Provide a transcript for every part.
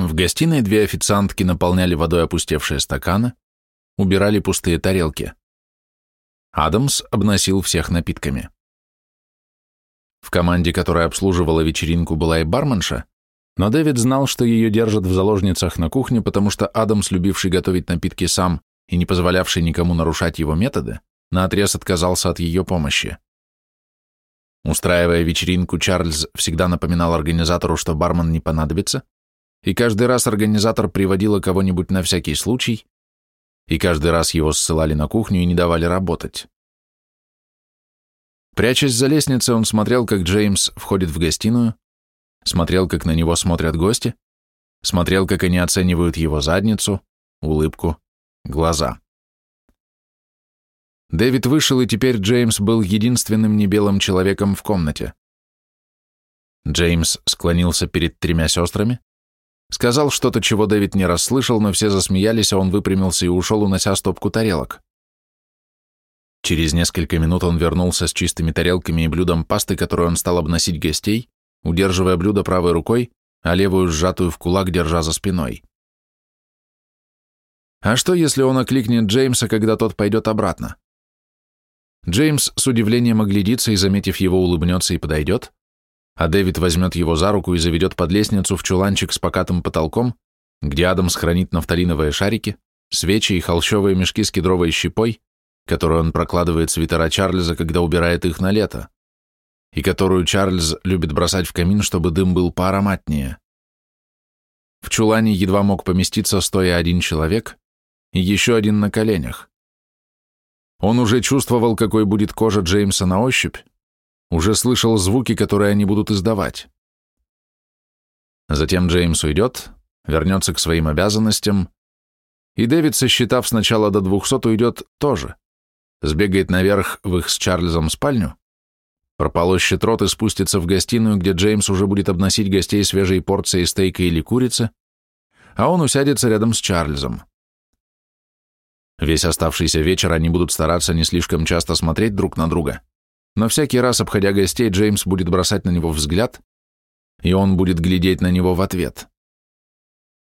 В гостиной две официантки наполняли водой опустевшие стаканы, убирали пустые тарелки. Адамс обносил всех напитками. В команде, которая обслуживала вечеринку, была и барменша, но Дэвид знал, что ее держат в заложницах на кухне, потому что Адамс, любивший готовить напитки сам и не позволявший никому нарушать его методы, наотрез отказался от ее помощи. Устраивая вечеринку, Чарльз всегда напоминал организатору, что бармен не понадобится, и каждый раз организатор приводила кого-нибудь на всякий случай, и каждый раз его ссылали на кухню и не давали работать. Прячась за лестницей, он смотрел, как Джеймс входит в гостиную, смотрел, как на него смотрят гости, смотрел, как они оценивают его задницу, улыбку, глаза. Дэвид вышел, и теперь Джеймс был единственным небелым человеком в комнате. Джеймс склонился перед тремя сестрами, сказал что-то, чего Дэвид не расслышал, но все засмеялись, а он выпрямился и ушел, унося стопку тарелок. Через несколько минут он вернулся с чистыми тарелками и блюдом пасты, которую он стал обносить гостей, удерживая блюдо правой рукой, а левую сжатую в кулак, держа за спиной. А что, если он окликнет Джеймса, когда тот пойдет обратно? Джеймс с удивлением оглядится и, заметив его, улыбнется и подойдет, а Дэвид возьмет его за руку и заведет под лестницу в чуланчик с покатым потолком, где Адамс хранит нафталиновые шарики, свечи и холщовые мешки с кедровой щепой, которую он прокладывает свитера Чарльза, когда убирает их на лето, и которую Чарльз любит бросать в камин, чтобы дым был поароматнее. В чулане едва мог поместиться стоя один человек и еще один на коленях. Он уже чувствовал, какой будет кожа Джеймса на ощупь, уже слышал звуки, которые они будут издавать. Затем Джеймс уйдет, вернется к своим обязанностям, и Дэвид, сосчитав сначала до двухсот, уйдет тоже, сбегает наверх в их с Чарльзом спальню, прополощет рот и спустится в гостиную, где Джеймс уже будет обносить гостей свежей порцией стейка или курицы, а он усядется рядом с Чарльзом. Весь оставшийся вечер они будут стараться не слишком часто смотреть друг на друга, но всякий раз, обходя гостей, Джеймс будет бросать на него взгляд, и он будет глядеть на него в ответ.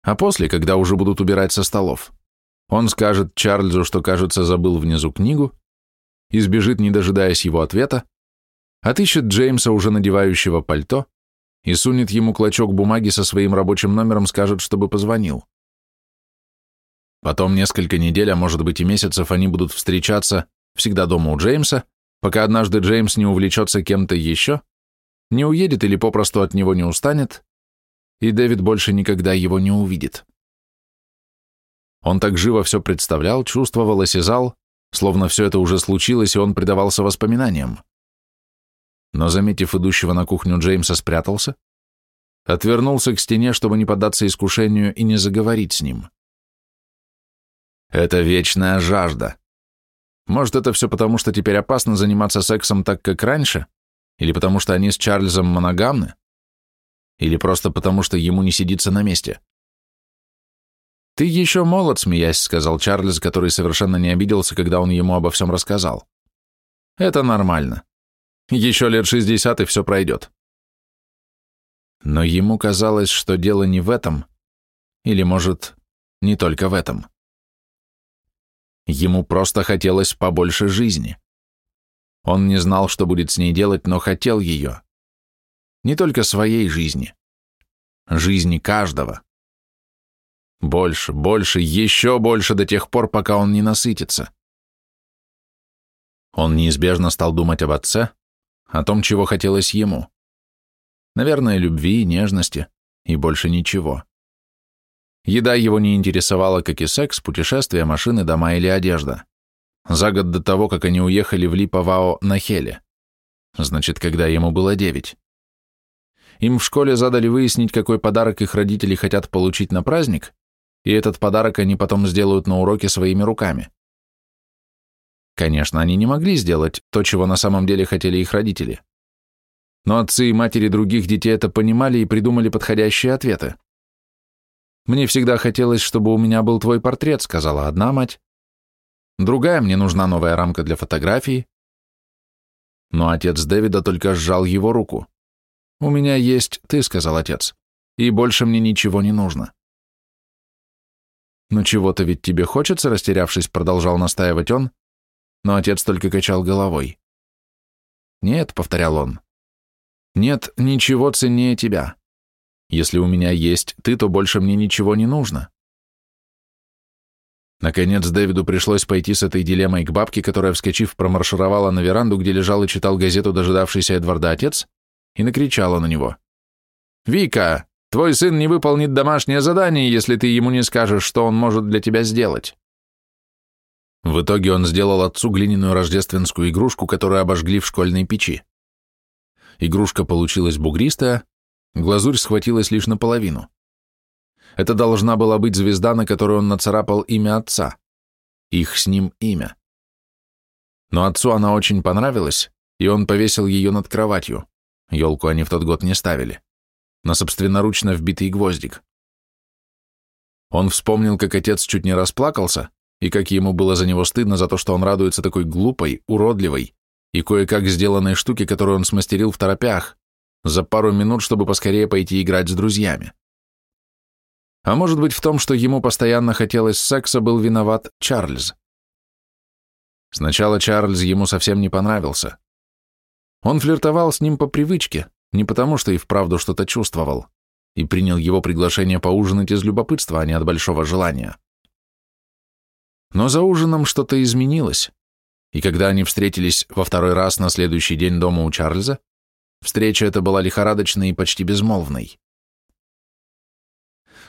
А после, когда уже будут убирать со столов, он скажет Чарльзу, что, кажется, забыл внизу книгу, и сбежит, не дожидаясь его ответа, отыщет Джеймса, уже надевающего пальто, и сунет ему клочок бумаги со своим рабочим номером, скажет, чтобы позвонил. Потом несколько недель, а может быть и месяцев они будут встречаться всегда дома у Джеймса, пока однажды Джеймс не увлечется кем-то еще, не уедет или попросту от него не устанет, и Дэвид больше никогда его не увидит. Он так живо все представлял, чувствовал, осязал, словно все это уже случилось, и он предавался воспоминаниям. Но, заметив идущего на кухню Джеймса, спрятался, отвернулся к стене, чтобы не поддаться искушению и не заговорить с ним. Это вечная жажда. Может, это все потому, что теперь опасно заниматься сексом так, как раньше? Или потому, что они с Чарльзом моногамны? Или просто потому, что ему не сидится на месте? «Ты еще молод, смеясь», — сказал Чарльз, который совершенно не обиделся, когда он ему обо всем рассказал. «Это нормально. Еще лет шестьдесят, и все пройдет». Но ему казалось, что дело не в этом, или, может, не только в этом. Ему просто хотелось побольше жизни. Он не знал, что будет с ней делать, но хотел ее. Не только своей жизни. Жизни каждого. Больше, больше, еще больше до тех пор, пока он не насытится. Он неизбежно стал думать об отце, о том, чего хотелось ему. Наверное, любви, нежности и больше ничего. Еда его не интересовала, как и секс, путешествия, машины, дома или одежда. За год до того, как они уехали в Липовао на Хеле. Значит, когда ему было девять. Им в школе задали выяснить, какой подарок их родители хотят получить на праздник, и этот подарок они потом сделают на уроке своими руками. Конечно, они не могли сделать то, чего на самом деле хотели их родители. Но отцы и матери других детей это понимали и придумали подходящие ответы. «Мне всегда хотелось, чтобы у меня был твой портрет», — сказала одна мать. Другая, мне нужна новая рамка для фотографии. Но отец Дэвида только сжал его руку. «У меня есть ты», — сказал отец, — «и больше мне ничего не нужно». «Ну чего-то ведь тебе хочется?» — растерявшись, продолжал настаивать он, но отец только качал головой. «Нет», — повторял он, — «нет ничего ценнее тебя. Если у меня есть ты, то больше мне ничего не нужно». Наконец Дэвиду пришлось пойти с этой дилеммой к бабке, которая, вскочив, промаршировала на веранду, где лежал и читал газету дожидавшийся Эдварда отец, и накричала на него. «Вика, твой сын не выполнит домашнее задание, если ты ему не скажешь, что он может для тебя сделать». В итоге он сделал отцу глиняную рождественскую игрушку, которую обожгли в школьной печи. Игрушка получилась бугристая, глазурь схватилась лишь наполовину. Это должна была быть звезда, на которой он нацарапал имя отца. Их с ним имя. Но отцу она очень понравилась, и он повесил ее над кроватью. Елку они в тот год не ставили. На собственноручно вбитый гвоздик. Он вспомнил, как отец чуть не расплакался, и как ему было за него стыдно за то, что он радуется такой глупой, уродливой и кое-как сделанной штуке, которую он смастерил в торопях, за пару минут, чтобы поскорее пойти играть с друзьями. А может быть, в том, что ему постоянно хотелось секса, был виноват Чарльз. Сначала Чарльз ему совсем не понравился. Он флиртовал с ним по привычке, не потому что и вправду что-то чувствовал, и принял его приглашение поужинать из любопытства, а не от большого желания. Но за ужином что-то изменилось, и когда они встретились во второй раз на следующий день дома у Чарльза, встреча эта была лихорадочной и почти безмолвной.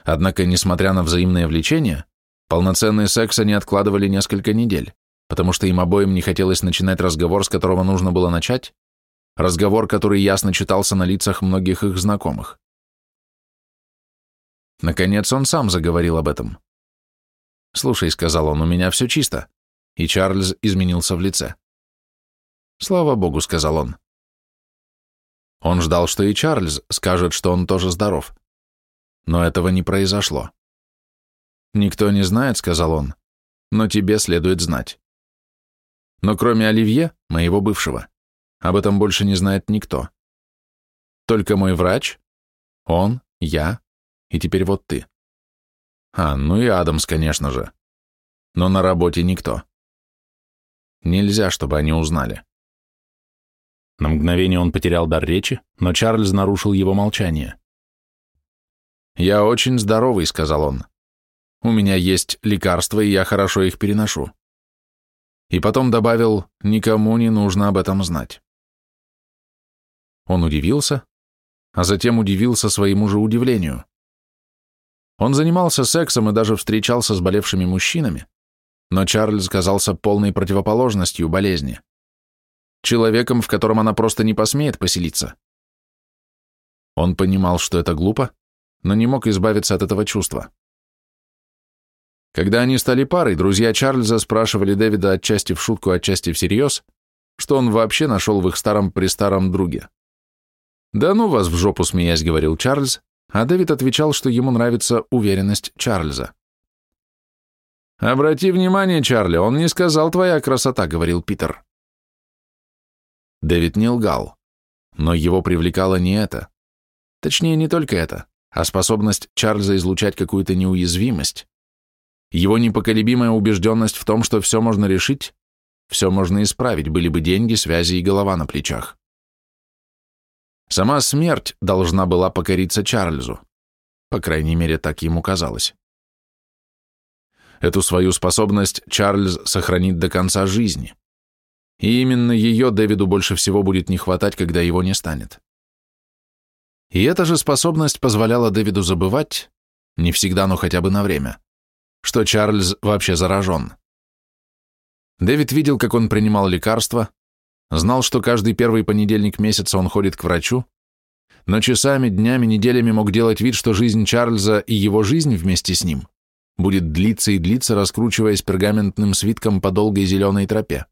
Однако, несмотря на взаимное влечение, полноценный секс они откладывали несколько недель, потому что им обоим не хотелось начинать разговор, с которого нужно было начать, разговор, который ясно читался на лицах многих их знакомых. Наконец он сам заговорил об этом. «Слушай», — сказал он, — «у меня все чисто», и Чарльз изменился в лице. «Слава богу», — сказал он. Он ждал, что и Чарльз скажет, что он тоже здоров. Но этого не произошло. «Никто не знает», — сказал он, — «но тебе следует знать». Но кроме Оливье, моего бывшего, об этом больше не знает никто. Только мой врач, он, я и теперь вот ты. А, ну и Адамс, конечно же. Но на работе никто. Нельзя, чтобы они узнали. На мгновение он потерял дар речи, но Чарльз нарушил его молчание. «Я очень здоровый», — сказал он. «У меня есть лекарства, и я хорошо их переношу». И потом добавил, «Никому не нужно об этом знать». Он удивился, а затем удивился своему же удивлению. Он занимался сексом и даже встречался с болевшими мужчинами, но Чарльз казался полной противоположностью болезни. Человеком, в котором она просто не посмеет поселиться. Он понимал, что это глупо, но не мог избавиться от этого чувства. Когда они стали парой, друзья Чарльза спрашивали Дэвида отчасти в шутку, отчасти всерьез, что он вообще нашел в их старом-престаром друге. «Да ну вас в жопу, смеясь», — говорил Чарльз, а Дэвид отвечал, что ему нравится уверенность Чарльза. «Обрати внимание, Чарли, он не сказал «твоя красота», — говорил Питер. Дэвид не лгал, но его привлекало не это. Точнее, не только это а способность Чарльза излучать какую-то неуязвимость, его непоколебимая убежденность в том, что все можно решить, все можно исправить, были бы деньги, связи и голова на плечах. Сама смерть должна была покориться Чарльзу, по крайней мере, так ему казалось. Эту свою способность Чарльз сохранит до конца жизни, и именно ее Дэвиду больше всего будет не хватать, когда его не станет. И эта же способность позволяла Дэвиду забывать, не всегда, но хотя бы на время, что Чарльз вообще заражен. Дэвид видел, как он принимал лекарства, знал, что каждый первый понедельник месяца он ходит к врачу, но часами, днями, неделями мог делать вид, что жизнь Чарльза и его жизнь вместе с ним будет длиться и длиться, раскручиваясь пергаментным свитком по долгой зеленой тропе.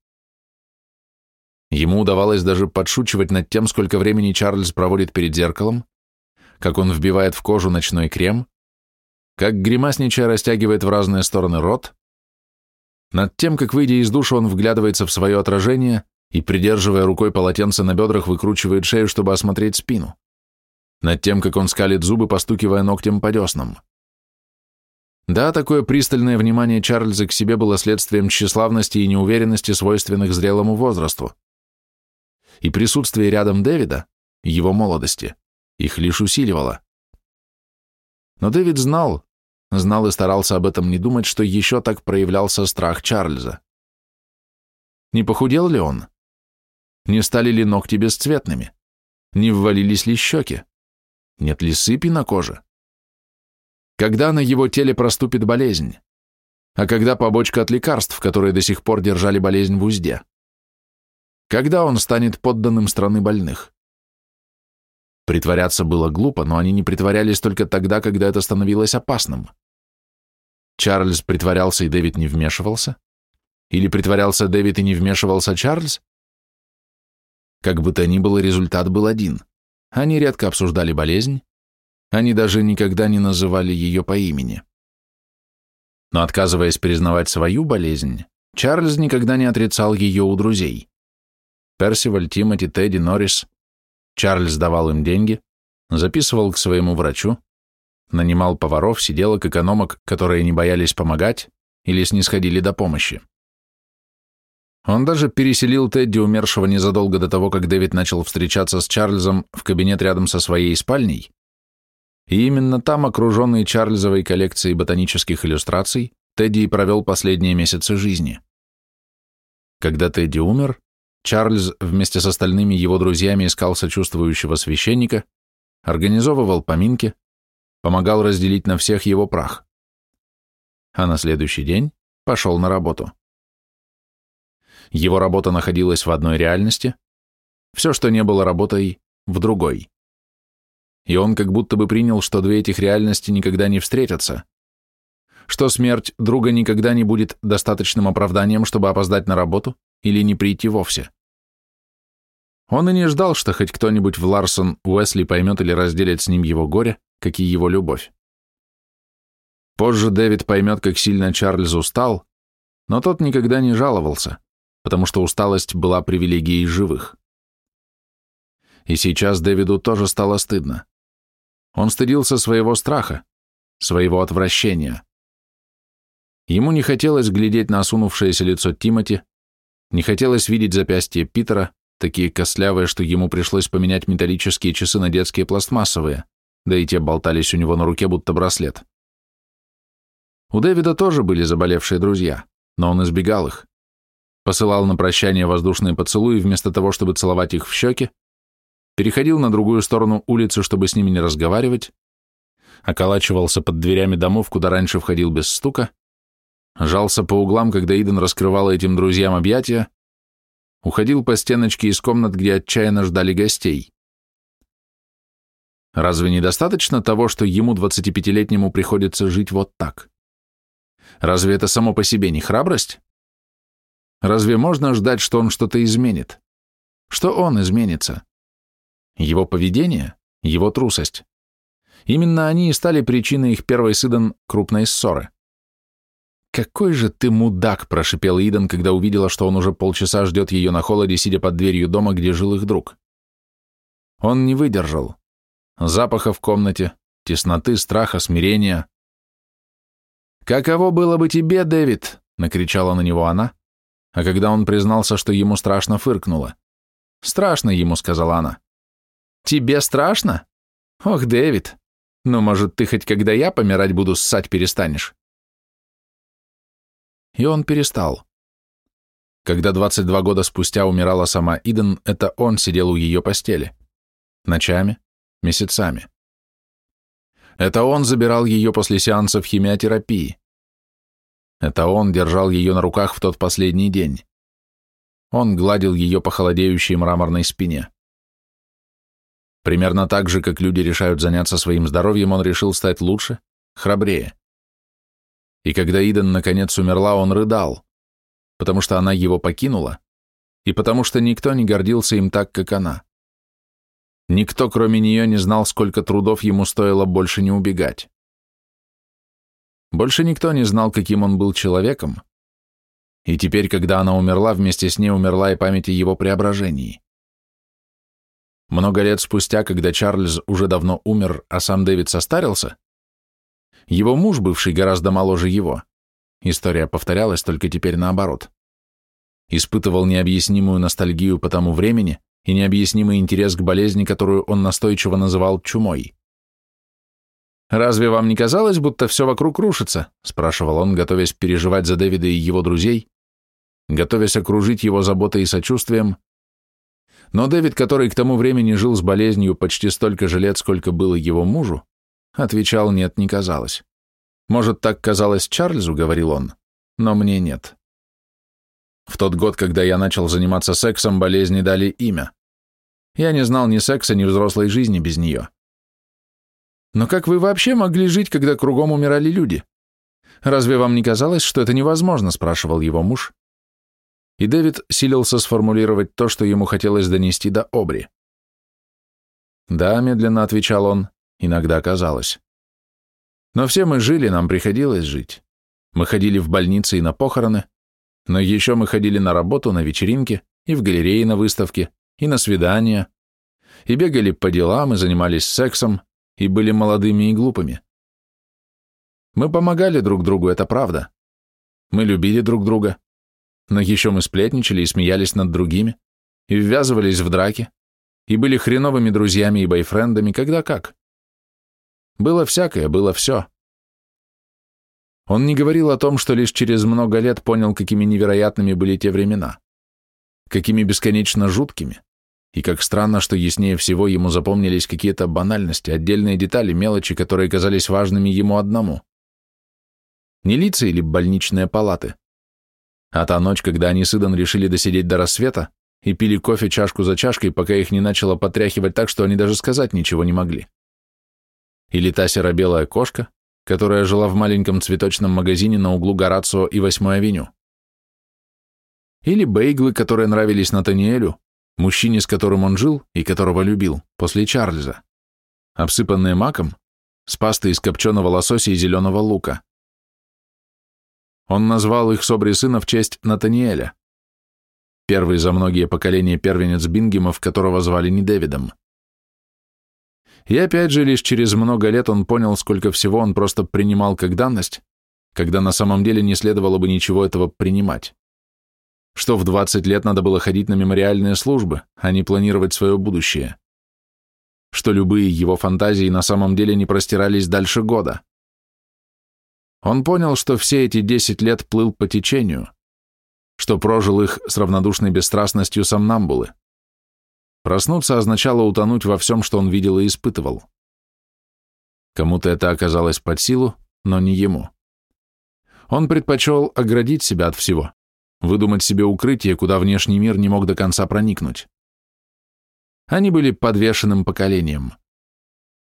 Ему удавалось даже подшучивать над тем, сколько времени Чарльз проводит перед зеркалом, как он вбивает в кожу ночной крем, как гримасничая растягивает в разные стороны рот, над тем, как, выйдя из душа, он вглядывается в свое отражение и, придерживая рукой полотенце на бедрах, выкручивает шею, чтобы осмотреть спину, над тем, как он скалит зубы, постукивая ногтем по деснам. Да, такое пристальное внимание Чарльза к себе было следствием тщеславности и неуверенности, свойственных зрелому возрасту. И присутствие рядом Дэвида, его молодости, их лишь усиливало. Но Дэвид знал, знал и старался об этом не думать, что еще так проявлялся страх Чарльза. Не похудел ли он? Не стали ли ногти бесцветными? Не ввалились ли щеки? Нет ли сыпи на коже? Когда на его теле проступит болезнь? А когда побочка от лекарств, которые до сих пор держали болезнь в узде? Когда он станет подданным страны больных? Притворяться было глупо, но они не притворялись только тогда, когда это становилось опасным. Чарльз притворялся, и Дэвид не вмешивался? Или притворялся Дэвид и не вмешивался Чарльз? Как бы то ни было, результат был один. Они редко обсуждали болезнь, они даже никогда не называли ее по имени. Но отказываясь признавать свою болезнь, Чарльз никогда не отрицал ее у друзей. Персиваль, Тимоти, Тедди, Норрис. Чарльз давал им деньги, записывал к своему врачу, нанимал поваров, сиделок, экономок, которые не боялись помогать или снисходили до помощи. Он даже переселил Тедди, умершего незадолго до того, как Дэвид начал встречаться с Чарльзом в кабинет рядом со своей спальней, и именно там, окруженный Чарльзовой коллекцией ботанических иллюстраций, Тедди и провел последние месяцы жизни. Когда Тедди умер, Чарльз вместе с остальными его друзьями искал сочувствующего священника, организовывал поминки, помогал разделить на всех его прах. А на следующий день пошел на работу. Его работа находилась в одной реальности, все, что не было работой, в другой. И он как будто бы принял, что две этих реальности никогда не встретятся, что смерть друга никогда не будет достаточным оправданием, чтобы опоздать на работу или не прийти вовсе. Он и не ждал, что хоть кто-нибудь в Ларсон Уэсли поймет или разделит с ним его горе, как и его любовь. Позже Дэвид поймет, как сильно Чарльз устал, но тот никогда не жаловался потому что усталость была привилегией живых. И сейчас Дэвиду тоже стало стыдно. Он стыдился своего страха, своего отвращения. Ему не хотелось глядеть на осунувшееся лицо Тимати, не хотелось видеть запястья Питера, такие костлявые, что ему пришлось поменять металлические часы на детские пластмассовые, да и те болтались у него на руке, будто браслет. У Дэвида тоже были заболевшие друзья, но он избегал их посылал на прощание воздушные поцелуи вместо того, чтобы целовать их в щеки, переходил на другую сторону улицы, чтобы с ними не разговаривать, околачивался под дверями домов, куда раньше входил без стука, жался по углам, когда Иден раскрывал этим друзьям объятия, уходил по стеночке из комнат, где отчаянно ждали гостей. Разве недостаточно того, что ему, 25-летнему, приходится жить вот так? Разве это само по себе не храбрость? Разве можно ждать, что он что-то изменит? Что он изменится? Его поведение? Его трусость? Именно они и стали причиной их первой с Иден крупной ссоры. «Какой же ты мудак!» – прошипел Иден, когда увидела, что он уже полчаса ждет ее на холоде, сидя под дверью дома, где жил их друг. Он не выдержал. Запаха в комнате, тесноты, страха, смирения. «Каково было бы тебе, Дэвид?» – накричала на него она, а когда он признался, что ему страшно, фыркнула. «Страшно ему», — сказала она. «Тебе страшно? Ох, Дэвид, ну, может, ты хоть когда я помирать буду, ссать перестанешь?» И он перестал. Когда 22 года спустя умирала сама Иден, это он сидел у ее постели. Ночами, месяцами. Это он забирал ее после сеансов химиотерапии. Это он держал ее на руках в тот последний день. Он гладил ее по холодеющей мраморной спине. Примерно так же, как люди решают заняться своим здоровьем, он решил стать лучше, храбрее. И когда Иден наконец умерла, он рыдал, потому что она его покинула, и потому что никто не гордился им так, как она. Никто, кроме нее, не знал, сколько трудов ему стоило больше не убегать. Больше никто не знал, каким он был человеком. И теперь, когда она умерла, вместе с ней умерла и память о его преображении. Много лет спустя, когда Чарльз уже давно умер, а сам Дэвид состарился, Его муж, бывший гораздо моложе его, история повторялась, только теперь наоборот, испытывал необъяснимую ностальгию по тому времени и необъяснимый интерес к болезни, которую он настойчиво называл чумой. «Разве вам не казалось, будто все вокруг рушится?» — спрашивал он, готовясь переживать за Дэвида и его друзей, готовясь окружить его заботой и сочувствием. Но Дэвид, который к тому времени жил с болезнью почти столько же лет, сколько было его мужу, отвечал «нет, не казалось». «Может, так казалось Чарльзу», — говорил он, — «но мне нет». В тот год, когда я начал заниматься сексом, болезни дали имя. Я не знал ни секса, ни взрослой жизни без нее. Но как вы вообще могли жить, когда кругом умирали люди? Разве вам не казалось, что это невозможно, спрашивал его муж. И Дэвид силился сформулировать то, что ему хотелось донести до Обри. Да, медленно отвечал он, иногда казалось. Но все мы жили, нам приходилось жить. Мы ходили в больницы и на похороны, но еще мы ходили на работу, на вечеринки, и в галереи на выставке, и на свидания, и бегали по делам, и занимались сексом, и были молодыми и глупыми. Мы помогали друг другу, это правда. Мы любили друг друга, но еще мы сплетничали и смеялись над другими, и ввязывались в драки, и были хреновыми друзьями и бойфрендами, когда как. Было всякое, было все. Он не говорил о том, что лишь через много лет понял, какими невероятными были те времена, какими бесконечно жуткими, и как странно, что яснее всего ему запомнились какие-то банальности, отдельные детали, мелочи, которые казались важными ему одному. Не лица или больничные палаты, а та ночь, когда они с Идан решили досидеть до рассвета и пили кофе чашку за чашкой, пока их не начало потряхивать так, что они даже сказать ничего не могли. Или та серо-белая кошка, которая жила в маленьком цветочном магазине на углу Горацио и 8-й авеню. Или бейглы, которые нравились Натаниэлю, мужчине, с которым он жил и которого любил, после Чарльза, обсыпанные маком, с пастой из копченого лосося и зеленого лука. Он назвал их собри сына в честь Натаниэля, первый за многие поколения первенец Бингемов, которого звали не Дэвидом. И опять же, лишь через много лет он понял, сколько всего он просто принимал как данность, когда на самом деле не следовало бы ничего этого принимать. Что в 20 лет надо было ходить на мемориальные службы, а не планировать свое будущее. Что любые его фантазии на самом деле не простирались дальше года. Он понял, что все эти 10 лет плыл по течению, что прожил их с равнодушной бесстрастностью сомнамбулы. Проснуться означало утонуть во всем, что он видел и испытывал. Кому-то это оказалось под силу, но не ему. Он предпочел оградить себя от всего, выдумать себе укрытие, куда внешний мир не мог до конца проникнуть. Они были подвешенным поколением.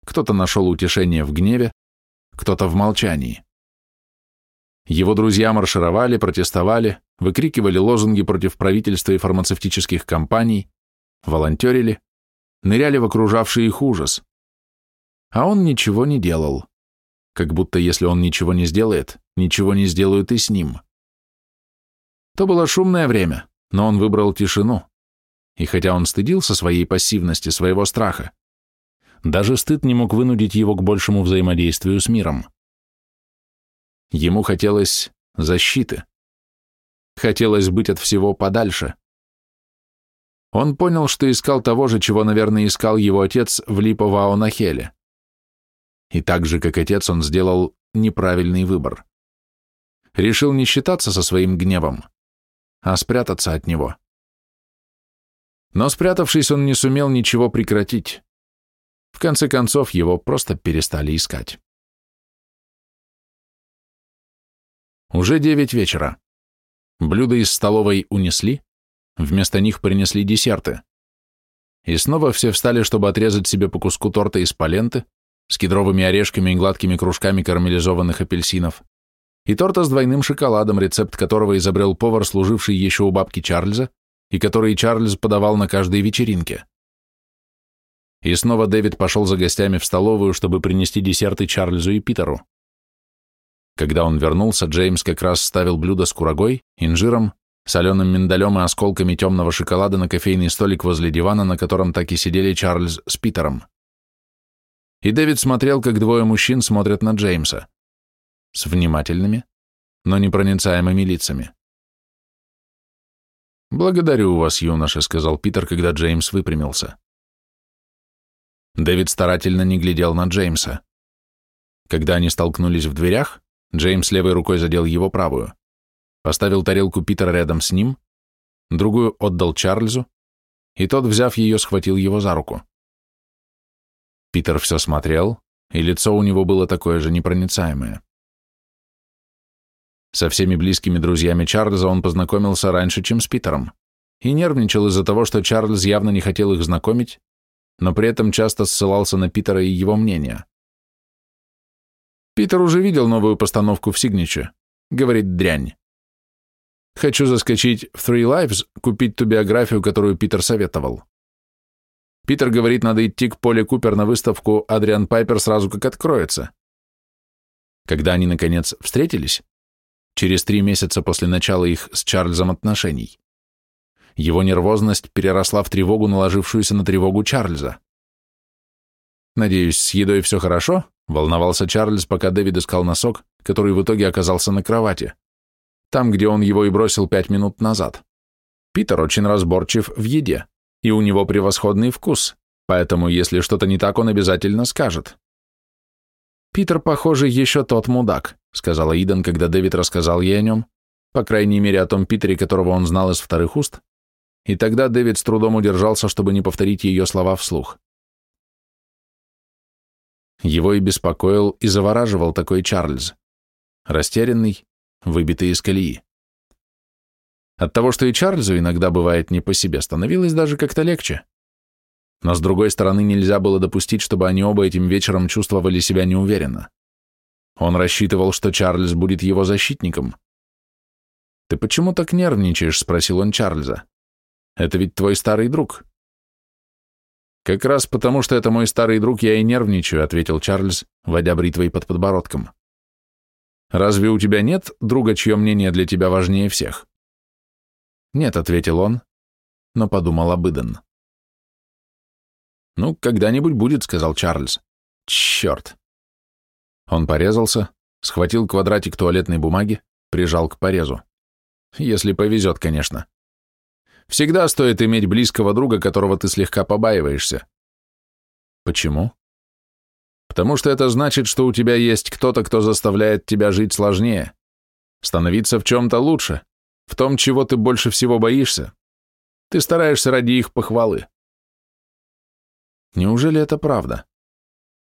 Кто-то нашел утешение в гневе, кто-то в молчании. Его друзья маршировали, протестовали, выкрикивали лозунги против правительства и фармацевтических компаний, волонтерили, ныряли в окружавший их ужас. А он ничего не делал, как будто если он ничего не сделает, ничего не сделают и с ним. То было шумное время, но он выбрал тишину, и хотя он стыдился своей пассивности, своего страха, даже стыд не мог вынудить его к большему взаимодействию с миром. Ему хотелось защиты. Хотелось быть от всего подальше. Он понял, что искал того же, чего, наверное, искал его отец в Липовао-Нахеле. И так же, как отец, он сделал неправильный выбор. Решил не считаться со своим гневом, а спрятаться от него. Но спрятавшись, он не сумел ничего прекратить. В конце концов, его просто перестали искать. Уже девять вечера. Блюда из столовой унесли, Вместо них принесли десерты. И снова все встали, чтобы отрезать себе по куску торта из паленты с кедровыми орешками и гладкими кружками карамелизованных апельсинов, и торта с двойным шоколадом, рецепт которого изобрел повар, служивший еще у бабки Чарльза, и который Чарльз подавал на каждой вечеринке. И снова Дэвид пошел за гостями в столовую, чтобы принести десерты Чарльзу и Питеру. Когда он вернулся, Джеймс как раз ставил блюдо с курагой, инжиром соленым миндалем и осколками темного шоколада на кофейный столик возле дивана, на котором так и сидели Чарльз с Питером. И Дэвид смотрел, как двое мужчин смотрят на Джеймса. с внимательными, но непроницаемыми лицами. «Благодарю вас, юноша», — сказал Питер, когда Джеймс выпрямился. Дэвид старательно не глядел на Джеймса. Когда они столкнулись в дверях, Джеймс левой рукой задел его правую, поставил тарелку Питера рядом с ним, другую отдал Чарльзу, и тот, взяв ее, схватил его за руку. Питер все смотрел, и лицо у него было такое же непроницаемое. Со всеми близкими друзьями Чарльза он познакомился раньше, чем с Питером, и нервничал из-за того, что Чарльз явно не хотел их знакомить, но при этом часто ссылался на Питера и его мнение. Питер уже видел новую постановку в Сигниче. Говорит дрянь. Хочу заскочить в Three Lives, купить ту биографию, которую Питер советовал. Питер говорит, надо идти к Поле Купер на выставку Адриан Пайпер сразу как откроется. Когда они, наконец, встретились, через три месяца после начала их с Чарльзом отношений, его нервозность переросла в тревогу, наложившуюся на тревогу Чарльза. «Надеюсь, с едой все хорошо?» — волновался Чарльз, пока Дэвид искал носок, который в итоге оказался на кровати. Там, где он его и бросил пять минут назад. Питер очень разборчив в еде, и у него превосходный вкус, поэтому если что-то не так, он обязательно скажет. «Питер, похоже, еще тот мудак», — сказала Иден, когда Дэвид рассказал ей о нем, по крайней мере о том Питере, которого он знал из вторых уст, и тогда Дэвид с трудом удержался, чтобы не повторить ее слова вслух. Его и беспокоил, и завораживал такой Чарльз. Растерянный, выбитый из колеи. От того, что и Чарльзу иногда бывает не по себе, становилось даже как-то легче. Но с другой стороны, нельзя было допустить, чтобы они оба этим вечером чувствовали себя неуверенно. Он рассчитывал, что Чарльз будет его защитником. «Ты почему так нервничаешь?» — спросил он Чарльза. Это ведь твой старый друг». «Как раз потому, что это мой старый друг, я и нервничаю», — ответил Чарльз, водя бритвой под подбородком. «Разве у тебя нет друга, чье мнение для тебя важнее всех?» «Нет», — ответил он, но подумал об Иден. «Ну, когда-нибудь будет», — сказал Чарльз. «Черт!» Он порезался, схватил квадратик туалетной бумаги, прижал к порезу. Если повезет, конечно. Всегда стоит иметь близкого друга, которого ты слегка побаиваешься. Почему? Потому что это значит, что у тебя есть кто-то, кто заставляет тебя жить сложнее, становиться в чем-то лучше, в том, чего ты больше всего боишься. Ты стараешься ради их похвалы. Неужели это правда?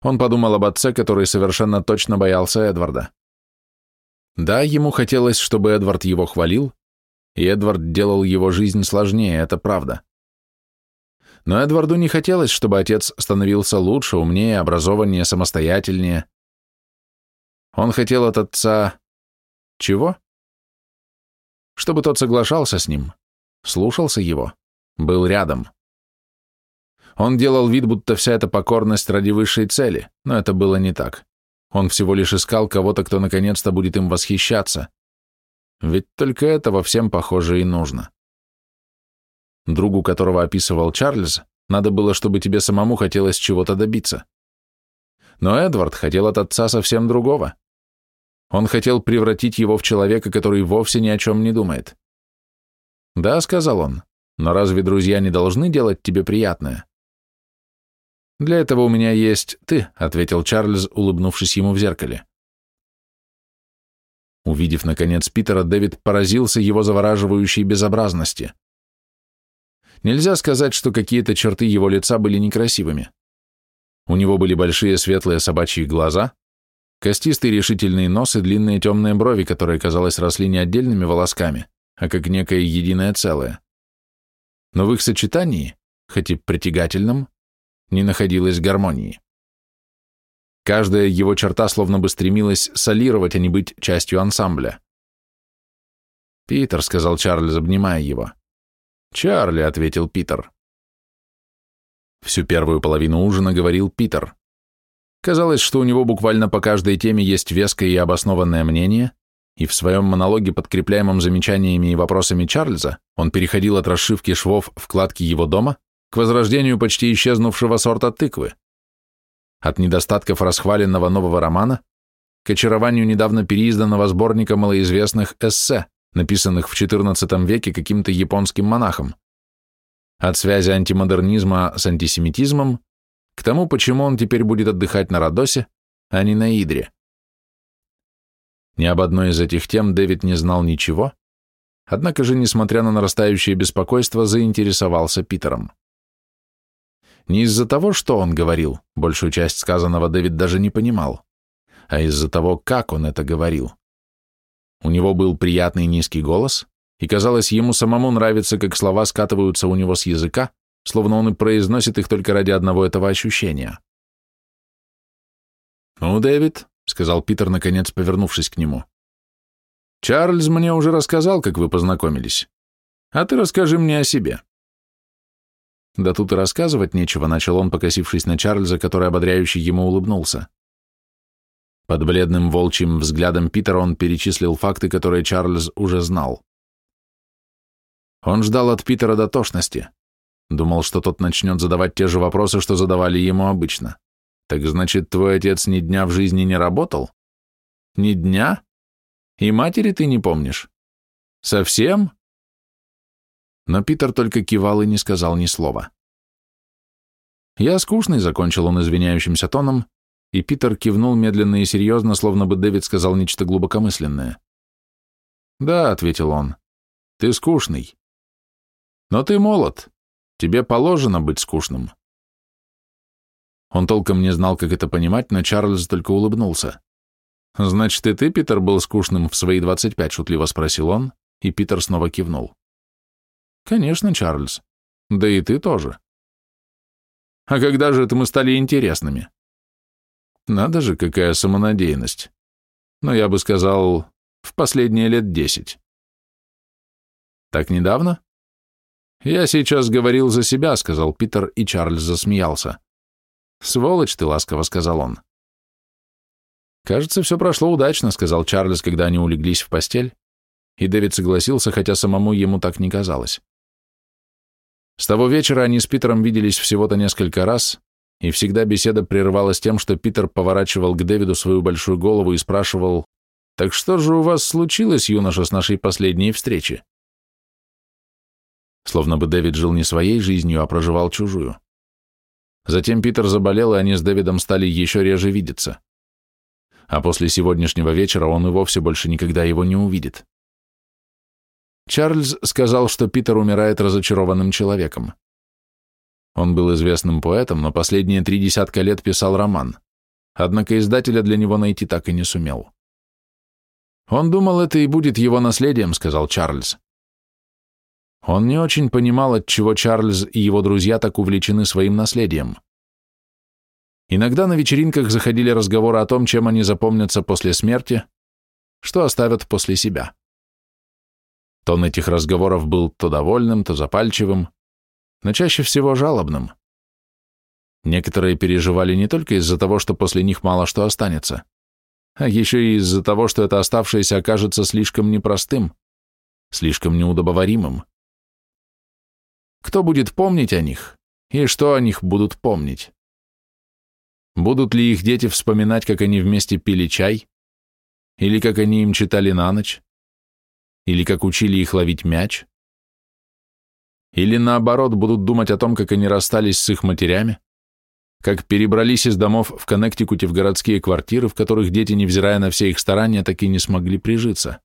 Он подумал об отце, который совершенно точно боялся Эдварда. Да, ему хотелось, чтобы Эдвард его хвалил, и Эдвард делал его жизнь сложнее, это правда. Но Эдварду не хотелось, чтобы отец становился лучше, умнее, образованнее, самостоятельнее. Он хотел от отца... Чего? Чтобы тот соглашался с ним, слушался его, был рядом. Он делал вид, будто вся эта покорность ради высшей цели, но это было не так. Он всего лишь искал кого-то, кто наконец-то будет им восхищаться. Ведь только этого всем, похоже, и нужно. Другу, которого описывал Чарльз, надо было, чтобы тебе самому хотелось чего-то добиться. Но Эдвард хотел от отца совсем другого. Он хотел превратить его в человека, который вовсе ни о чем не думает. «Да», — сказал он, — «но разве друзья не должны делать тебе приятное?» «Для этого у меня есть ты», — ответил Чарльз, улыбнувшись ему в зеркале. Увидев, наконец, Питера, Дэвид поразился его завораживающей безобразности. Нельзя сказать, что какие-то черты его лица были некрасивыми. У него были большие светлые собачьи глаза, костистый решительный нос и длинные темные брови, которые, казалось, росли не отдельными волосками, а как некое единое целое. Но в их сочетании, хоть и притягательном, не находилось гармонии. Каждая его черта словно бы стремилась солировать, а не быть частью ансамбля. «Питер», — сказал Чарльз, обнимая его. «Чарли», — ответил Питер. Всю первую половину ужина говорил Питер. Казалось, что у него буквально по каждой теме есть веское и обоснованное мнение, и в своем монологе, подкрепляемом замечаниями и вопросами Чарльза, он переходил от расшивки швов вкладки его дома к возрождению почти исчезнувшего сорта тыквы от недостатков расхваленного нового романа к очарованию недавно переизданного сборника малоизвестных эссе, написанных в XIV веке каким-то японским монахом. От связи антимодернизма с антисемитизмом к тому, почему он теперь будет отдыхать на Родосе, а не на Идре. Ни об одной из этих тем Дэвид не знал ничего, однако же, несмотря на нарастающее беспокойство, заинтересовался Питером. Не из-за того, что он говорил, большую часть сказанного Дэвид даже не понимал, а из-за того, как он это говорил. У него был приятный низкий голос, и казалось, ему самому нравится, как слова скатываются у него с языка, словно он и произносит их только ради одного этого ощущения. «Ну, Дэвид», — сказал Питер, наконец повернувшись к нему, — «Чарльз мне уже рассказал, как вы познакомились. А ты расскажи мне о себе». Да тут и рассказывать нечего, начал он, покосившись на Чарльза, который ободряюще ему улыбнулся. Под бледным волчьим взглядом Питера он перечислил факты, которые Чарльз уже знал. Он ждал от Питера дотошности. Думал, что тот начнет задавать те же вопросы, что задавали ему обычно. Так значит, твой отец ни дня в жизни не работал? Ни дня? И матери ты не помнишь? Совсем? Но Питер только кивал и не сказал ни слова. «Я скучный», — закончил он извиняющимся тоном, и Питер кивнул медленно и серьезно, словно бы Дэвид сказал нечто глубокомысленное. «Да», — ответил он, — «ты скучный. Но ты молод, тебе положено быть скучным». Он толком не знал, как это понимать, но Чарльз только улыбнулся. «Значит, и ты, Питер, был скучным в свои двадцать пять?» — шутливо спросил он, и Питер снова кивнул. «Конечно, Чарльз. Да и ты тоже». «А когда же это мы стали интересными?» «Надо же, какая самонадеянность. Но я бы сказал, в последние лет десять». «Так недавно?» «Я сейчас говорил за себя», — сказал Питер, и Чарльз засмеялся. «Сволочь ты», — ласково сказал он. «Кажется, все прошло удачно», — сказал Чарльз, когда они улеглись в постель, и Дэвид согласился, хотя самому ему так не казалось. С того вечера они с Питером виделись всего-то несколько раз, и всегда беседа прерывалась тем, что Питер поворачивал к Дэвиду свою большую голову и спрашивал, «Так что же у вас случилось, юноша, с нашей последней встречи?» Словно бы Дэвид жил не своей жизнью, а проживал чужую. Затем Питер заболел, и они с Дэвидом стали еще реже видеться. А после сегодняшнего вечера он и вовсе больше никогда его не увидит. Чарльз сказал, что Питер умирает разочарованным человеком. Он был известным поэтом, но последние три десятка лет писал роман, однако издателя для него найти так и не сумел. «Он думал, это и будет его наследием», — сказал Чарльз. Он не очень понимал, отчего Чарльз и его друзья так увлечены своим наследием. Иногда на вечеринках заходили разговоры о том, чем они запомнятся после смерти, что оставят после себя. Тон этих разговоров был то довольным, то запальчивым, но чаще всего жалобным. Некоторые переживали не только из-за того, что после них мало что останется, а еще и из-за того, что это оставшееся окажется слишком непростым, слишком неудобоваримым. Кто будет помнить о них, и что о них будут помнить? Будут ли их дети вспоминать, как они вместе пили чай, или как они им читали на ночь, или как учили их ловить мяч? Или наоборот, будут думать о том, как они расстались с их матерями, как перебрались из домов в Коннектикуте в городские квартиры, в которых дети, невзирая на все их старания, так и не смогли прижиться.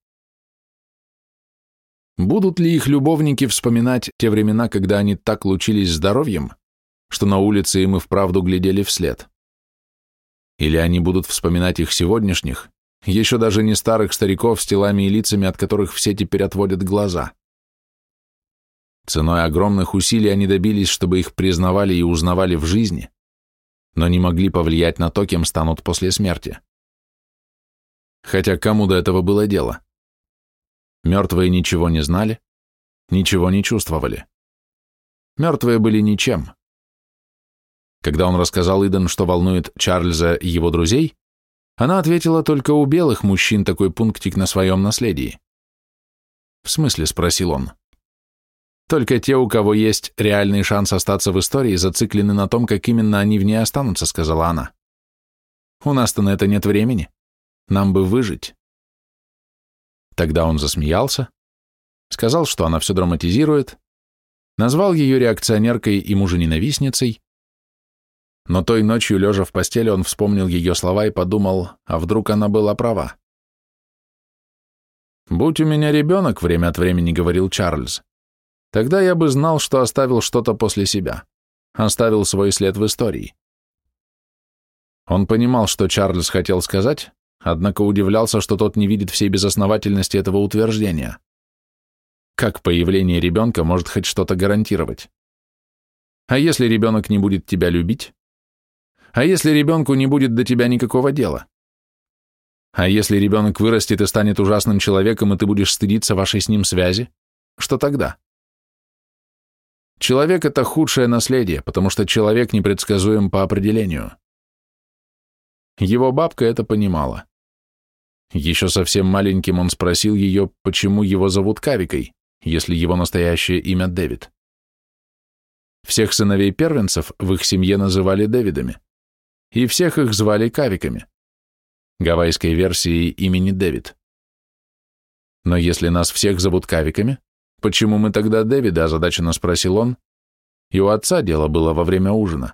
Будут ли их любовники вспоминать те времена, когда они так лучились здоровьем, что на улице им и вправду глядели вслед? Или они будут вспоминать их сегодняшних, еще даже не старых стариков с телами и лицами, от которых все теперь отводят глаза. Ценой огромных усилий они добились, чтобы их признавали и узнавали в жизни, но не могли повлиять на то, кем станут после смерти. Хотя кому до этого было дело? Мертвые ничего не знали, ничего не чувствовали. Мертвые были ничем. Когда он рассказал Иден, что волнует Чарльза и его друзей, она ответила, только у белых мужчин такой пунктик на своем наследии. «В смысле?» – спросил он. «Только те, у кого есть реальный шанс остаться в истории, зациклены на том, как именно они в ней останутся», – сказала она. «У нас-то на это нет времени. Нам бы выжить. Тогда он засмеялся, сказал, что она все драматизирует, назвал ее реакционеркой и мужененавистницей, но той ночью, лежа в постели, он вспомнил ее слова и подумал, а вдруг она была права. «Будь у меня ребенок», — время от времени говорил Чарльз, «тогда я бы знал, что оставил что-то после себя, оставил свой след в истории». Он понимал, что Чарльз хотел сказать, однако удивлялся, что тот не видит всей безосновательности этого утверждения. Как появление ребенка может хоть что-то гарантировать? А если ребенок не будет тебя любить? А если ребенку не будет до тебя никакого дела? А если ребенок вырастет и станет ужасным человеком, и ты будешь стыдиться вашей с ним связи, что тогда? Человек — это худшее наследие, потому что человек непредсказуем по определению. Его бабка это понимала. Еще совсем маленьким он спросил ее, почему его зовут Кавикой, если его настоящее имя Дэвид. Всех сыновей первенцев в их семье называли Дэвидами, и всех их звали Кавиками, гавайской версией имени Дэвид. Но если нас всех зовут Кавиками, почему мы тогда Дэвида, озадаченно спросил он, и у отца дело было во время ужина.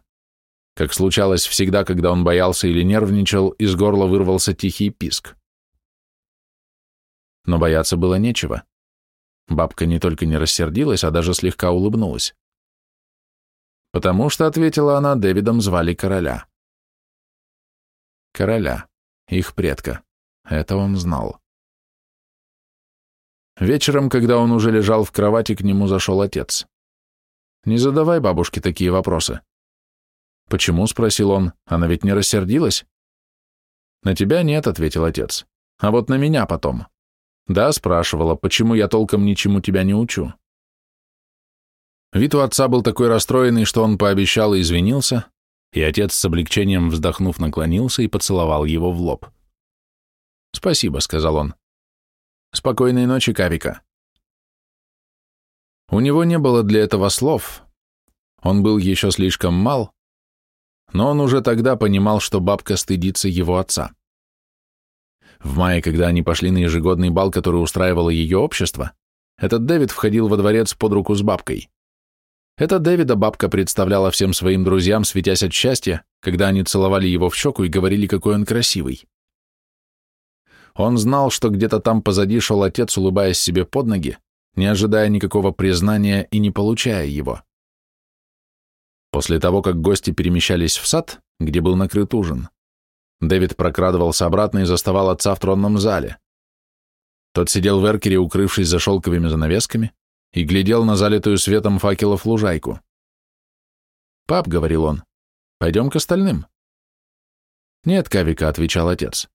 Как случалось всегда, когда он боялся или нервничал, из горла вырвался тихий писк. Но бояться было нечего. Бабка не только не рассердилась, а даже слегка улыбнулась. Потому что, ответила она, Дэвидом звали короля. Короля, их предка. Это он знал. Вечером, когда он уже лежал в кровати, к нему зашел отец. «Не задавай бабушке такие вопросы». «Почему?» — спросил он. «Она ведь не рассердилась?» «На тебя нет», — ответил отец. «А вот на меня потом». Да, спрашивала, почему я толком ничему тебя не учу. Вид у отца был такой расстроенный, что он пообещал и извинился, и отец с облегчением вздохнув наклонился и поцеловал его в лоб. «Спасибо», — сказал он. «Спокойной ночи, Кавика». У него не было для этого слов, он был еще слишком мал, но он уже тогда понимал, что бабка стыдится его отца. В мае, когда они пошли на ежегодный бал, который устраивало ее общество, этот Дэвид входил во дворец под руку с бабкой. Это Дэвида бабка представляла всем своим друзьям, светясь от счастья, когда они целовали его в щеку и говорили, какой он красивый. Он знал, что где-то там позади шел отец, улыбаясь себе под ноги, не ожидая никакого признания и не получая его. После того, как гости перемещались в сад, где был накрыт ужин, Дэвид прокрадывался обратно и заставал отца в тронном зале. Тот сидел в эркере, укрывшись за шелковыми занавесками, и глядел на залитую светом факелов лужайку. «Пап», — говорил он, — «пойдем к остальным». «Нет, Кавика», — отвечал отец, —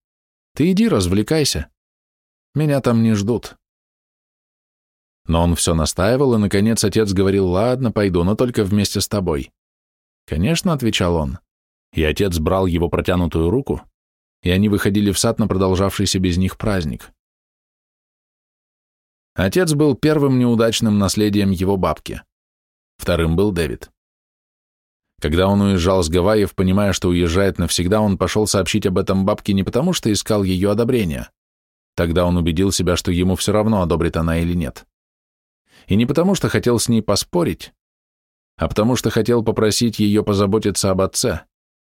«ты иди развлекайся. Меня там не ждут». Но он все настаивал, и, наконец, отец говорил, «Ладно, пойду, но только вместе с тобой». «Конечно», — отвечал он, и отец брал его протянутую руку, и они выходили в сад на продолжавшийся без них праздник. Отец был первым неудачным наследием его бабки. Вторым был Дэвид. Когда он уезжал с Гавайев, понимая, что уезжает навсегда, он пошел сообщить об этом бабке не потому, что искал ее одобрения. Тогда он убедил себя, что ему все равно, одобрит она или нет. И не потому, что хотел с ней поспорить, а потому что хотел попросить ее позаботиться об отце,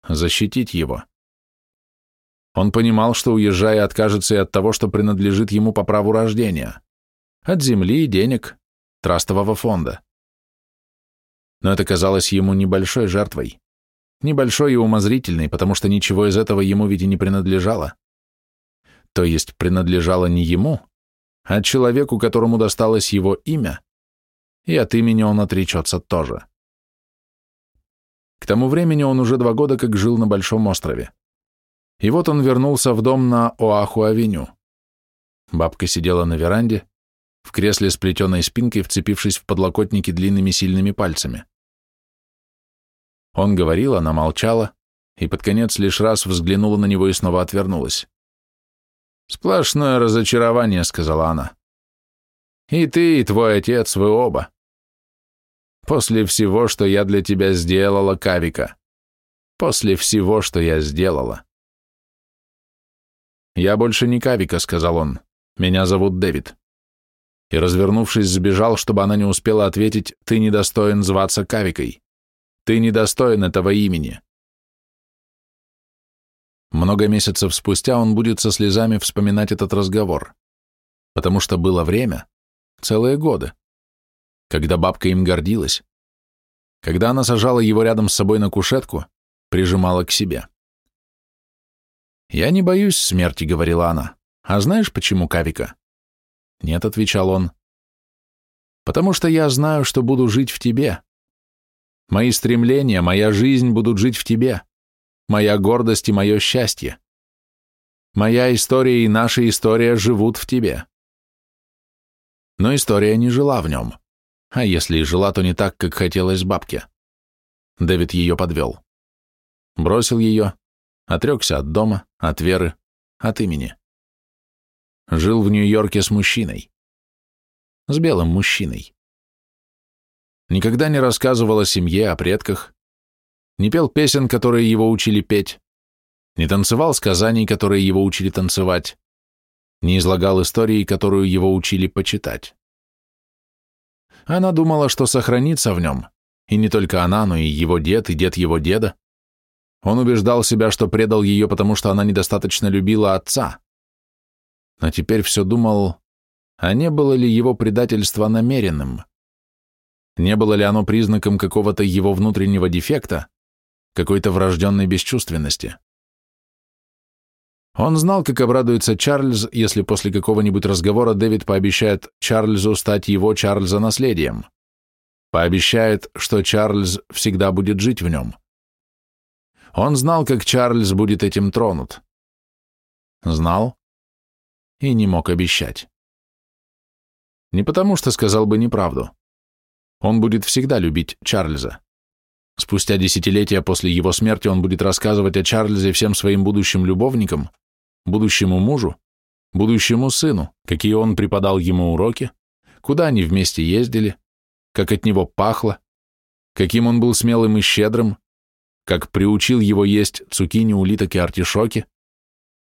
защитить его. Он понимал, что, уезжая, откажется и от того, что принадлежит ему по праву рождения. От земли, денег, трастового фонда. Но это казалось ему небольшой жертвой. Небольшой и умозрительной, потому что ничего из этого ему ведь и не принадлежало. То есть принадлежало не ему, а человеку, которому досталось его имя, и от имени он отречется тоже. К тому времени он уже два года как жил на Большом острове. И вот он вернулся в дом на Оаху-авеню. Бабка сидела на веранде, в кресле с плетеной спинкой, вцепившись в подлокотники длинными сильными пальцами. Он говорил, она молчала, и под конец лишь раз взглянула на него и снова отвернулась. «Сплошное разочарование», — сказала она. «И ты, и твой отец, вы оба. После всего, что я для тебя сделала, Кавика. После всего, что я сделала. «Я больше не Кавика», — сказал он. «Меня зовут Дэвид». И, развернувшись, сбежал, чтобы она не успела ответить «Ты недостоин зваться Кавикой. Ты недостоин этого имени». Много месяцев спустя он будет со слезами вспоминать этот разговор, потому что было время, целые годы, когда бабка им гордилась, когда она сажала его рядом с собой на кушетку, прижимала к себе. «Я не боюсь смерти», — говорила она. «А знаешь, почему, Кавика?» «Нет», — отвечал он. «Потому что я знаю, что буду жить в тебе. Мои стремления, моя жизнь будут жить в тебе. Моя гордость и мое счастье. Моя история и наша история живут в тебе». Но история не жила в нем. А если и жила, то не так, как хотелось бабке. Дэвид ее подвел. Бросил ее, Отрекся от дома, от веры, от имени. Жил в Нью-Йорке с мужчиной. С белым мужчиной. Никогда не рассказывал о семье, о предках. Не пел песен, которые его учили петь. Не танцевал сказаний, которые его учили танцевать. Не излагал истории, которую его учили почитать. Она думала, что сохранится в нем, и не только она, но и его дед, и дед его деда, он убеждал себя, что предал ее, потому что она недостаточно любила отца. Но теперь все думал, а не было ли его предательство намеренным? Не было ли оно признаком какого-то его внутреннего дефекта, какой-то врожденной бесчувственности? Он знал, как обрадуется Чарльз, если после какого-нибудь разговора Дэвид пообещает Чарльзу стать его Чарльза наследием. Пообещает, что Чарльз всегда будет жить в нем. Он знал, как Чарльз будет этим тронут. Знал и не мог обещать. Не потому, что сказал бы неправду. Он будет всегда любить Чарльза. Спустя десятилетия после его смерти он будет рассказывать о Чарльзе всем своим будущим любовникам, будущему мужу, будущему сыну, какие он преподал ему уроки, куда они вместе ездили, как от него пахло, каким он был смелым и щедрым, как приучил его есть цукини, улиток и артишоки,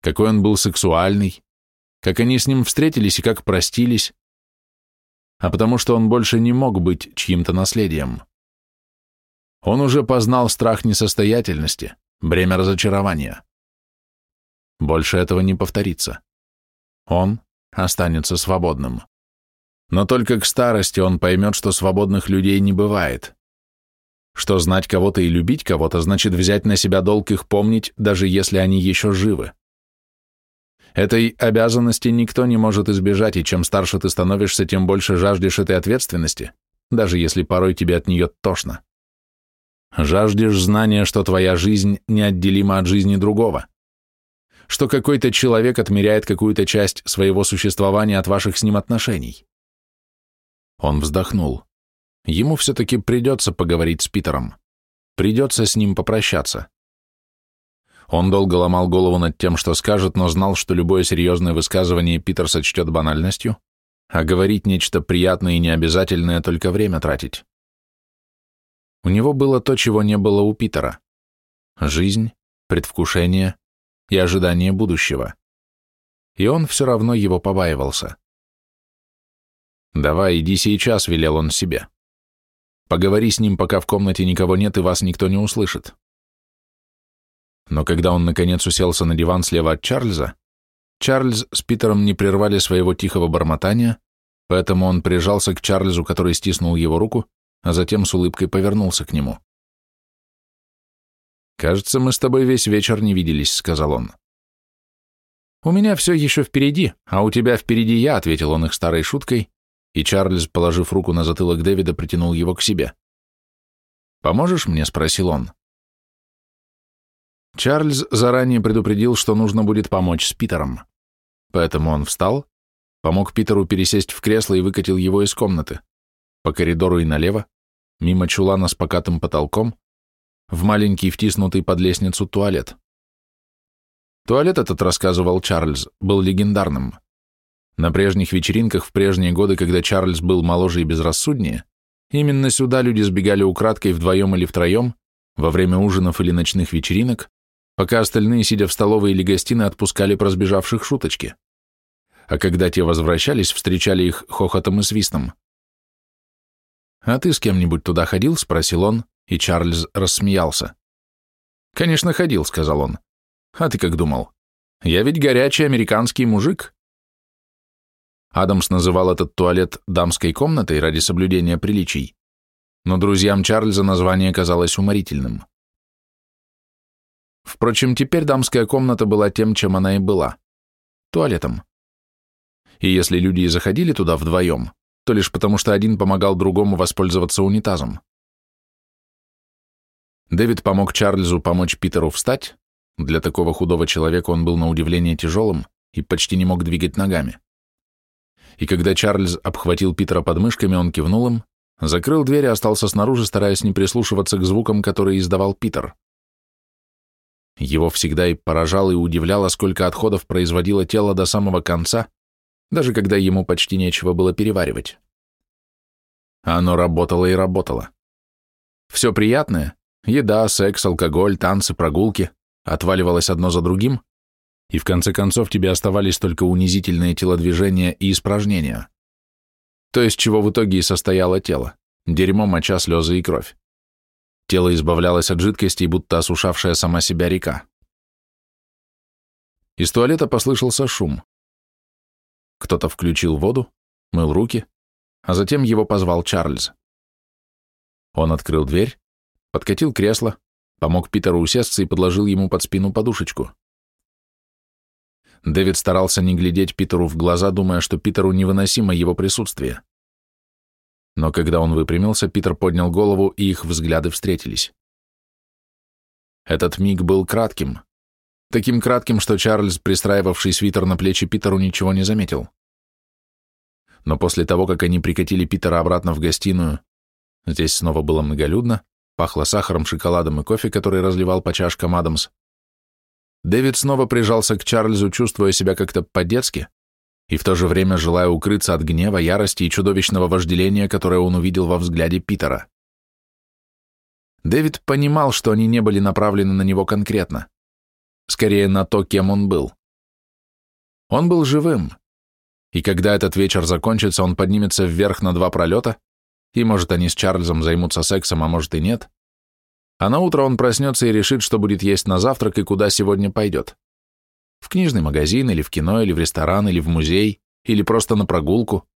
какой он был сексуальный, как они с ним встретились и как простились, а потому что он больше не мог быть чьим-то наследием. Он уже познал страх несостоятельности, бремя разочарования. Больше этого не повторится. Он останется свободным. Но только к старости он поймет, что свободных людей не бывает что знать кого-то и любить кого-то значит взять на себя долг их помнить, даже если они еще живы. Этой обязанности никто не может избежать, и чем старше ты становишься, тем больше жаждешь этой ответственности, даже если порой тебе от нее тошно. Жаждешь знания, что твоя жизнь неотделима от жизни другого, что какой-то человек отмеряет какую-то часть своего существования от ваших с ним отношений. Он вздохнул. Ему все-таки придется поговорить с Питером. Придется с ним попрощаться. Он долго ломал голову над тем, что скажет, но знал, что любое серьезное высказывание Питер сочтет банальностью, а говорить нечто приятное и необязательное только время тратить. У него было то, чего не было у Питера. Жизнь, предвкушение и ожидание будущего. И он все равно его побаивался. «Давай, иди сейчас», — велел он себе. Поговори с ним, пока в комнате никого нет и вас никто не услышит. Но когда он наконец уселся на диван слева от Чарльза, Чарльз с Питером не прервали своего тихого бормотания, поэтому он прижался к Чарльзу, который стиснул его руку, а затем с улыбкой повернулся к нему. «Кажется, мы с тобой весь вечер не виделись», — сказал он. «У меня все еще впереди, а у тебя впереди я», — ответил он их старой шуткой, и Чарльз, положив руку на затылок Дэвида, притянул его к себе. «Поможешь мне?» — спросил он. Чарльз заранее предупредил, что нужно будет помочь с Питером. Поэтому он встал, помог Питеру пересесть в кресло и выкатил его из комнаты, по коридору и налево, мимо чулана с покатым потолком, в маленький втиснутый под лестницу туалет. Туалет этот, рассказывал Чарльз, был легендарным. На прежних вечеринках в прежние годы, когда Чарльз был моложе и безрассуднее, именно сюда люди сбегали украдкой вдвоем или втроем, во время ужинов или ночных вечеринок, пока остальные, сидя в столовой или гостиной, отпускали про сбежавших шуточки. А когда те возвращались, встречали их хохотом и свистом. «А ты с кем-нибудь туда ходил?» — спросил он, и Чарльз рассмеялся. «Конечно, ходил», — сказал он. «А ты как думал? Я ведь горячий американский мужик». Адамс называл этот туалет дамской комнатой ради соблюдения приличий, но друзьям Чарльза название казалось уморительным. Впрочем, теперь дамская комната была тем, чем она и была – туалетом. И если люди и заходили туда вдвоем, то лишь потому, что один помогал другому воспользоваться унитазом. Дэвид помог Чарльзу помочь Питеру встать, для такого худого человека он был на удивление тяжелым и почти не мог двигать ногами. И когда Чарльз обхватил Питера подмышками, он кивнул им, закрыл дверь и остался снаружи, стараясь не прислушиваться к звукам, которые издавал Питер. Его всегда и поражало и удивляло, сколько отходов производило тело до самого конца, даже когда ему почти нечего было переваривать. Оно работало и работало. Все приятное — еда, секс, алкоголь, танцы, прогулки — отваливалось одно за другим, и в конце концов тебе оставались только унизительные телодвижения и испражнения. То есть чего в итоге и состояло тело — дерьмо, моча, слезы и кровь. Тело избавлялось от жидкости, будто осушавшая сама себя река. Из туалета послышался шум. Кто-то включил воду, мыл руки, а затем его позвал Чарльз. Он открыл дверь, подкатил кресло, помог Питеру усесться и подложил ему под спину подушечку. Дэвид старался не глядеть Питеру в глаза, думая, что Питеру невыносимо его присутствие. Но когда он выпрямился, Питер поднял голову, и их взгляды встретились. Этот миг был кратким. Таким кратким, что Чарльз, пристраивавший свитер на плечи Питеру, ничего не заметил. Но после того, как они прикатили Питера обратно в гостиную, здесь снова было многолюдно, пахло сахаром, шоколадом и кофе, который разливал по чашкам Адамс, Дэвид снова прижался к Чарльзу, чувствуя себя как-то по-детски, и в то же время желая укрыться от гнева, ярости и чудовищного вожделения, которое он увидел во взгляде Питера. Дэвид понимал, что они не были направлены на него конкретно, скорее на то, кем он был. Он был живым, и когда этот вечер закончится, он поднимется вверх на два пролета, и, может, они с Чарльзом займутся сексом, а может и нет, а на утро он проснется и решит, что будет есть на завтрак и куда сегодня пойдет. В книжный магазин, или в кино, или в ресторан, или в музей, или просто на прогулку.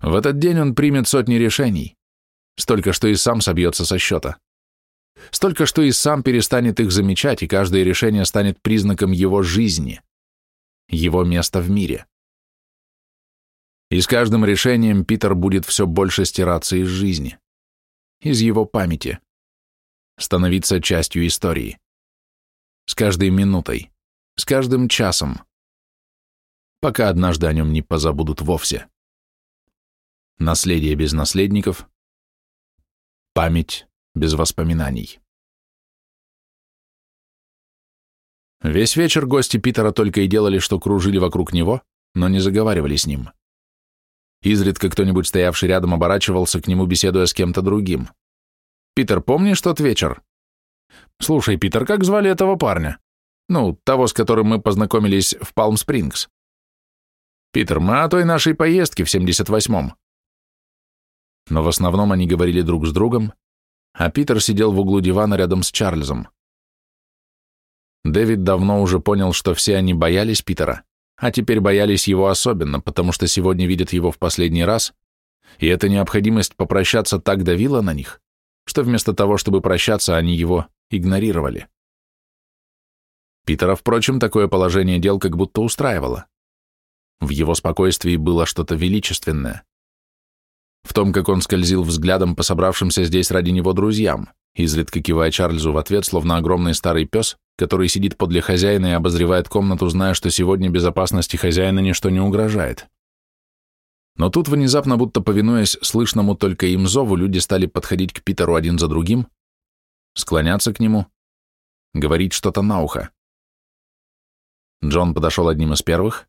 В этот день он примет сотни решений, столько, что и сам собьется со счета. Столько, что и сам перестанет их замечать, и каждое решение станет признаком его жизни, его места в мире. И с каждым решением Питер будет все больше стираться из жизни, из его памяти, становиться частью истории. С каждой минутой, с каждым часом, пока однажды о нем не позабудут вовсе. Наследие без наследников, память без воспоминаний. Весь вечер гости Питера только и делали, что кружили вокруг него, но не заговаривали с ним. Изредка кто-нибудь, стоявший рядом, оборачивался к нему, беседуя с кем-то другим. «Питер, помнишь тот вечер?» «Слушай, Питер, как звали этого парня?» Ну, того, с которым мы познакомились в Палм-Спрингс. Питер, мы о той нашей поездке в 78-м. Но в основном они говорили друг с другом, а Питер сидел в углу дивана рядом с Чарльзом. Дэвид давно уже понял, что все они боялись Питера, а теперь боялись его особенно, потому что сегодня видят его в последний раз, и эта необходимость попрощаться так давила на них, что вместо того, чтобы прощаться, они его игнорировали. Питера, впрочем, такое положение дел как будто устраивало. В его спокойствии было что-то величественное. В том, как он скользил взглядом по собравшимся здесь ради него друзьям, изредка кивая Чарльзу в ответ, словно огромный старый пес, который сидит подле хозяина и обозревает комнату, зная, что сегодня безопасности хозяина ничто не угрожает. Но тут, внезапно, будто повинуясь слышному только им зову, люди стали подходить к Питеру один за другим, склоняться к нему, говорить что-то на ухо. Джон подошел одним из первых.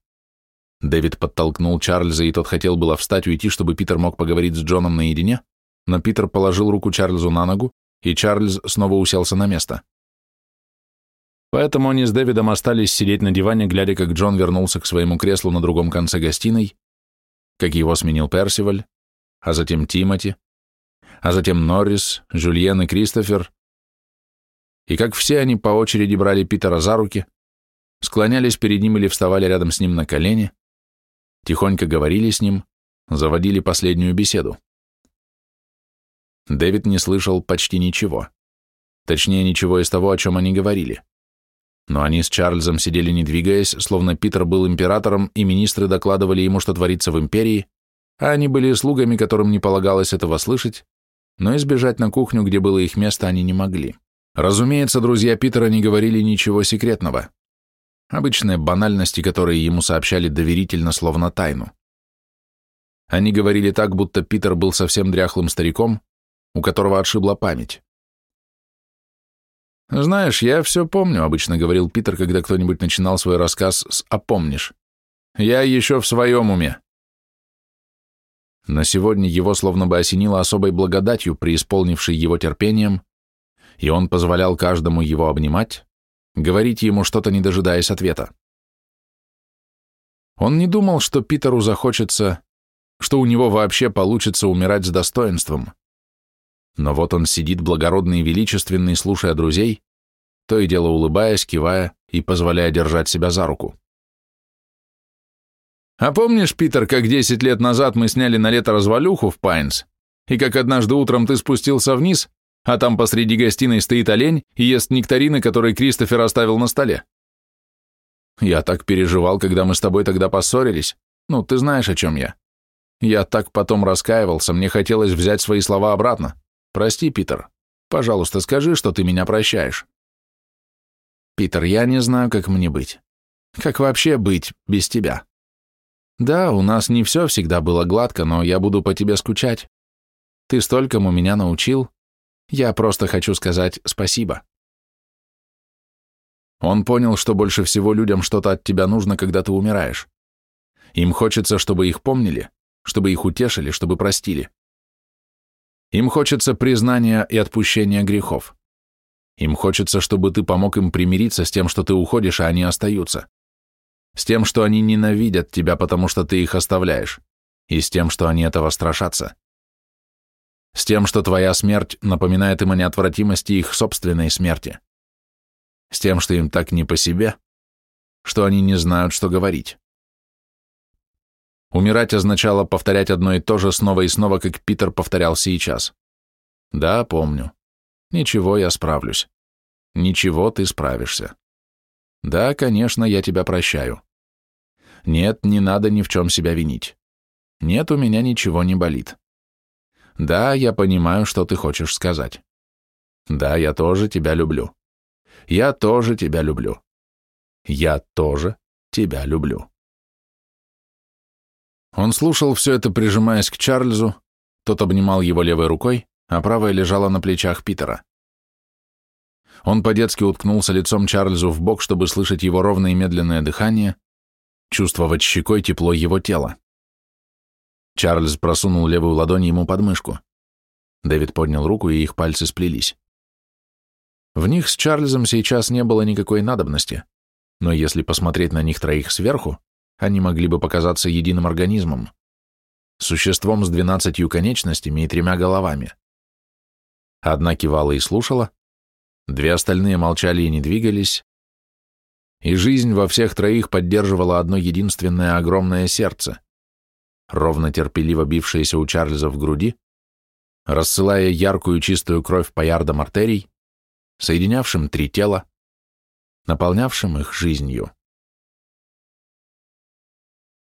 Дэвид подтолкнул Чарльза, и тот хотел было встать уйти, чтобы Питер мог поговорить с Джоном наедине, но Питер положил руку Чарльзу на ногу, и Чарльз снова уселся на место. Поэтому они с Дэвидом остались сидеть на диване, глядя, как Джон вернулся к своему креслу на другом конце гостиной, как его сменил Персиваль, а затем Тимоти, а затем Норрис, Жюльен и Кристофер, и как все они по очереди брали Питера за руки, склонялись перед ним или вставали рядом с ним на колени, тихонько говорили с ним, заводили последнюю беседу. Дэвид не слышал почти ничего. Точнее, ничего из того, о чем они говорили. Но они с Чарльзом сидели не двигаясь, словно Питер был императором, и министры докладывали ему, что творится в империи, а они были слугами, которым не полагалось этого слышать, но избежать на кухню, где было их место, они не могли. Разумеется, друзья Питера не говорили ничего секретного. Обычные банальности, которые ему сообщали доверительно, словно тайну. Они говорили так, будто Питер был совсем дряхлым стариком, у которого отшибла память. «Знаешь, я все помню», — обычно говорил Питер, когда кто-нибудь начинал свой рассказ с «опомнишь». «Я еще в своем уме». Но сегодня его словно бы осенило особой благодатью, преисполнившей его терпением, и он позволял каждому его обнимать, говорить ему что-то, не дожидаясь ответа. Он не думал, что Питеру захочется, что у него вообще получится умирать с достоинством. Но вот он сидит благородный и величественный, слушая друзей, то и дело улыбаясь, кивая и позволяя держать себя за руку. «А помнишь, Питер, как десять лет назад мы сняли на лето развалюху в Пайнс, и как однажды утром ты спустился вниз, а там посреди гостиной стоит олень и ест нектарины, которые Кристофер оставил на столе. Я так переживал, когда мы с тобой тогда поссорились. Ну, ты знаешь, о чем я. Я так потом раскаивался, мне хотелось взять свои слова обратно. Прости, Питер. Пожалуйста, скажи, что ты меня прощаешь. Питер, я не знаю, как мне быть. Как вообще быть без тебя? Да, у нас не все всегда было гладко, но я буду по тебе скучать. Ты столькому меня научил, я просто хочу сказать спасибо. Он понял, что больше всего людям что-то от тебя нужно, когда ты умираешь. Им хочется, чтобы их помнили, чтобы их утешили, чтобы простили. Им хочется признания и отпущения грехов. Им хочется, чтобы ты помог им примириться с тем, что ты уходишь, а они остаются. С тем, что они ненавидят тебя, потому что ты их оставляешь. И с тем, что они этого страшатся с тем, что твоя смерть напоминает им о неотвратимости их собственной смерти, с тем, что им так не по себе, что они не знают, что говорить. Умирать означало повторять одно и то же снова и снова, как Питер повторял сейчас. Да, помню. Ничего, я справлюсь. Ничего, ты справишься. Да, конечно, я тебя прощаю. Нет, не надо ни в чем себя винить. Нет, у меня ничего не болит. Да, я понимаю, что ты хочешь сказать. Да, я тоже тебя люблю. Я тоже тебя люблю. Я тоже тебя люблю. Он слушал все это, прижимаясь к Чарльзу, тот обнимал его левой рукой, а правая лежала на плечах Питера. Он по-детски уткнулся лицом Чарльзу в бок, чтобы слышать его ровное и медленное дыхание, чувствовать щекой тепло его тела. Чарльз просунул левую ладонь ему под мышку. Дэвид поднял руку, и их пальцы сплелись. В них с Чарльзом сейчас не было никакой надобности, но если посмотреть на них троих сверху, они могли бы показаться единым организмом, существом с двенадцатью конечностями и тремя головами. Одна кивала и слушала, две остальные молчали и не двигались, и жизнь во всех троих поддерживала одно единственное огромное сердце ровно терпеливо бившаяся у Чарльза в груди, рассылая яркую чистую кровь по ярдам артерий, соединявшим три тела, наполнявшим их жизнью.